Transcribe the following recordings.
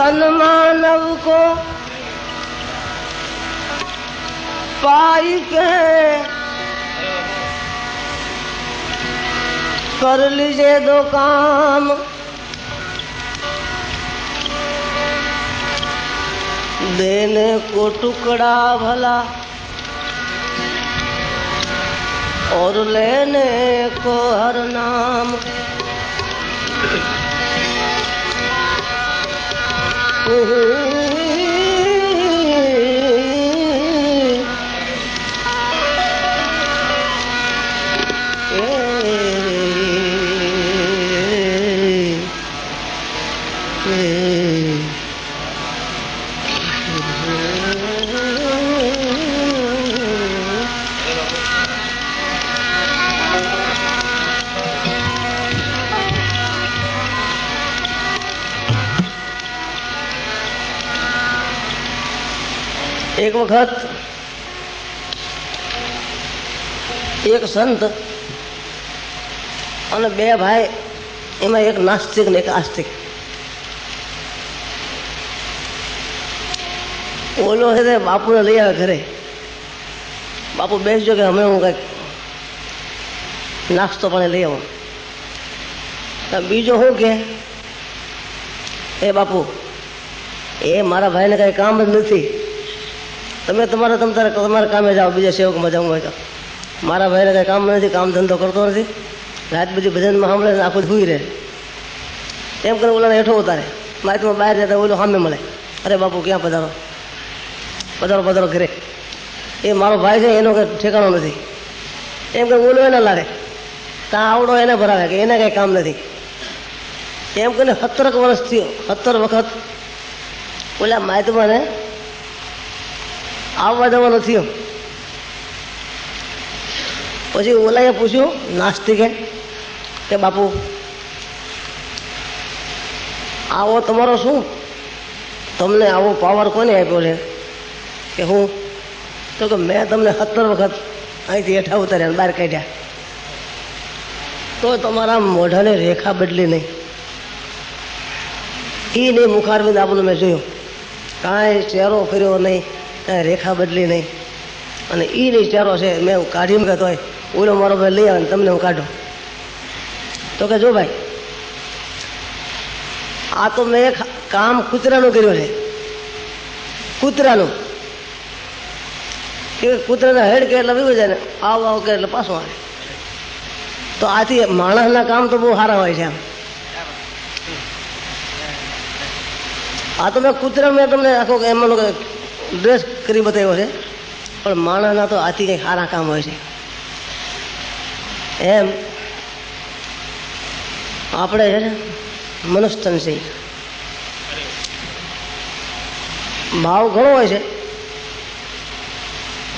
तन मानव को पाई के कर लीजिए दो काम। देने को टुकड़ा भला और लेने को हर नाम। Hey, hey, hey. એક વખત એક સંત અને બે ભાઈ એમાં એક નાસ્તિક ને એક આસ્તિક. ઓલો છે તે બાપુને લઈ આવે ઘરે. બાપુ બેસજો કે અમે હું કંઈક નાસ્તો પણ લઈ આવું. બીજો શું કે? એ બાપુ, એ મારા ભાઈને કાંઈ કામ જ નથી. તમે તમારે તમ તારે તમારા કામે જાઓ, બીજા સેવકમાં જવું હોય તો. મારા ભાઈને કાંઈ કામ નથી, કામ ધંધો કરતો નથી. રાત બધી ભજનમાં સાંભળે ને આખું ભૂઈ રહે. એમ કરે ઓલાને હેઠો ઉતારે. માહિતીમાં બહાર જતા ઓલો સામે મળે. અરે બાપુ, ક્યાં પધારો? પધારો પધારો ઘરે. એ મારો ભાઈ છે, એનો કંઈ ઠેકાણો નથી. એમ કે ઓલો એને લાગે ત્યાં આવડો એને ભરાવે કે એને કંઈ કામ નથી. એમ કરીને સત્તરક વર્ષ થયો. સત્તર વખત ઓલા માહિતીમાં આવવા જવા નથી પછી ઓલાએ પૂછ્યું, નાસ્તિકે? કે, બાપુ, આવો તમારો શું? તમને આવો પાવર કોને આપ્યો છે? કે, હું. તો કે, મેં તમને સત્તર વખત અહીંથી હેઠા ઉતાર્યા બહાર કાઢ્યા. તો તમારા મોઢાને રેખા બદલી નહીં. એ નહીં મુખારવિંદ આપણને મેં જોયું. કાંઈ ચહેરો ફર્યો નહીં. રેખા બદલી નહીં. અને એ નહીં ચહેરો છે, મેં હું કાઢી મૂક્યો હોય, ઓલો મારો ભાઈ લઈ આવે તમને હું કાઢું. તો કે જો ભાઈ, આ તો મેં એક કામ કૂતરાનું કર્યું છે. કૂતરાનું. કે કૂતરાના હેડ કે એટલે વિવું જાય ને, આવ આવ કે એટલે પાછું આવે. તો આથી માણસના કામ તો બહુ સારા હોય છે આમ આ તો મેં કૂતરા મેં તમને આખો એમાં ડ્રેસ કરી બતાવ્યો છે. પણ માણસના તો આથી કંઈક સારા કામ હોય છે. એમ આપણે છે ને મનુષ્યન છે. ભાવ ઘણો હોય છે.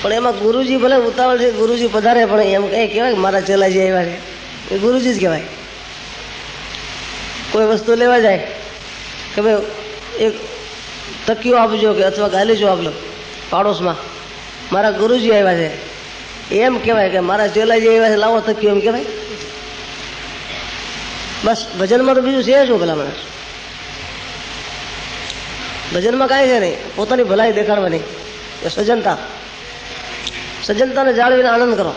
પણ એમાં ગુરુજી ભલે ઉતાવળ છે, ગુરુજી પધારે, પણ એમ કંઈ કહેવાય મારા ચેલાજી આવ્યા છે. એ ગુરુજી જ કહેવાય. કોઈ વસ્તુ લેવા જાય કે ભાઈ, એક તકીઓ આપજો કે અથવા ગાલીજો આપલો પાડોશમાં. મારા ગુરુજી આવ્યા છે. એમ કહેવાય કે મારા ચેલાજી આવ્યા છે, લાવો તકિયો એમ કહેવાય. બસ, ભજનમાં તો બીજું છે શું ભલા મને ભજનમાં કાંઈ છે નહીં. પોતાની ભલાઈ દેખાડવાની. એ સજનતા સજ્જનતાને જાળવીને આનંદ કરો.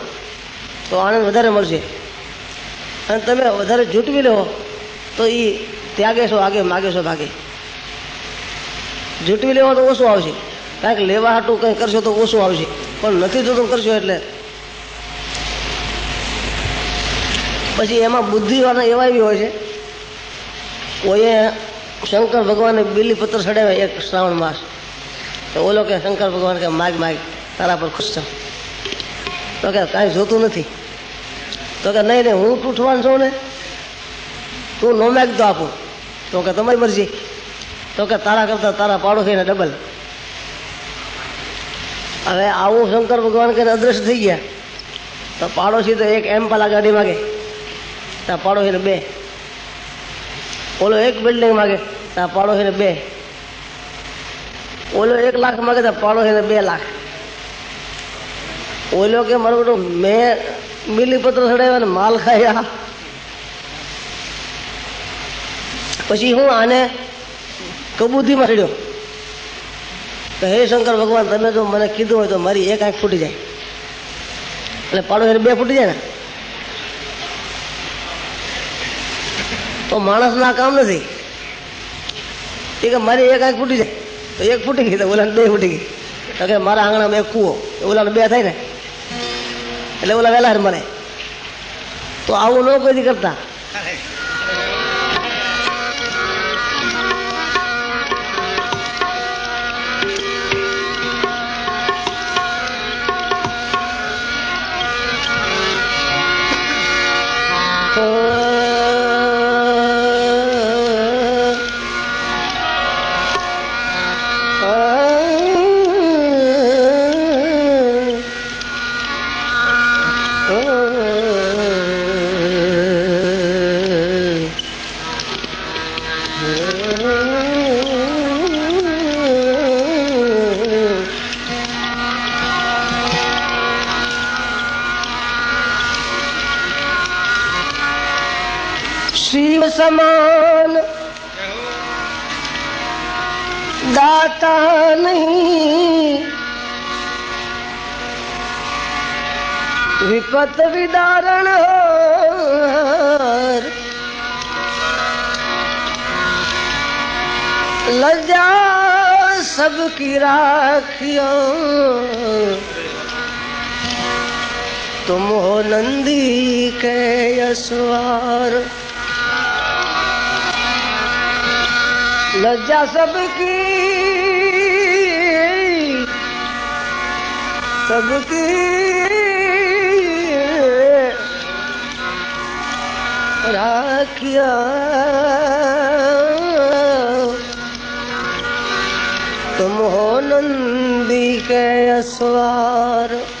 તો આનંદ વધારે મળશે. અને તમે વધારે જૂટવી લો, તો એ ત્યાગે છો, આગે, માગે છો, ભાગે. જૂટવી લેવા તો ઓછું આવશે. કાંઈક લેવા હાટું કંઈ કરશો તો ઓછું આવશે. પણ નથી જોતું કરશો એટલે. પછી એમાં બુદ્ધિવાળા એવા બી હોય છે. કોઈએ શંકર ભગવાનને બીલીપત્ર ચડાવે એક શ્રાવણ માસ. તો ઓલો કે શંકર ભગવાન કે, માગ માગ, તારા પર ખુશ છું તો કે, કાંઈ જોતું નથી. તો કે, નહીં નહીં, હું તૂટવાન છું ને. તું નો માગ તો આપું. તો કે, તમારી મરજી. તો કે તારા કરતા તારા પાડોશીને ડબલ હવે આવું શંકર ભગવાન કે અદ્રશ્ય થઈ ગયા, તો પાડોશી તો એક એમ પાલા ગાડી માગે ત્યાં પાડોશીને બે. ઓલો એક બિલ્ડિંગ માગે ત્યાં પાડોશીને બે. ઓલો એક લાખ માગે, તો પાડોશીને બે લાખ. ઓલો કે મારું બધું મેં મિલીપત્ર ચડાવ્યા ને માલ ખાયા. પછી હું આને કબૂતીમાં ચડ્યો તો હે શંકર ભગવાન, તમે જો મને કીધું હોય તો મારી એક આંખ ફૂટી જાય. એટલે પાડો બે ફૂટી જાય ને. તો માણસના કામ નથી. એ કે મારી એક આંખ ફૂટી જાય. તો એક ફૂટી ગઈ, તો ઓલાને બે ફૂટી ગઈ. તો કે મારા આંગણામાં એક કૂવો. ઓલાને બે થાય ને. એટલે ઓલા વહેલા મને તો આવું ન કોઈ કરતા. Oh. સમાન દાતા નહીં વિપત વિદારણ લજા સબકી રાખ્યો तुम हो नंदी के यशवार लज्जा सबकी। सबकी। राखिया। तुम हो नंदी के यशवार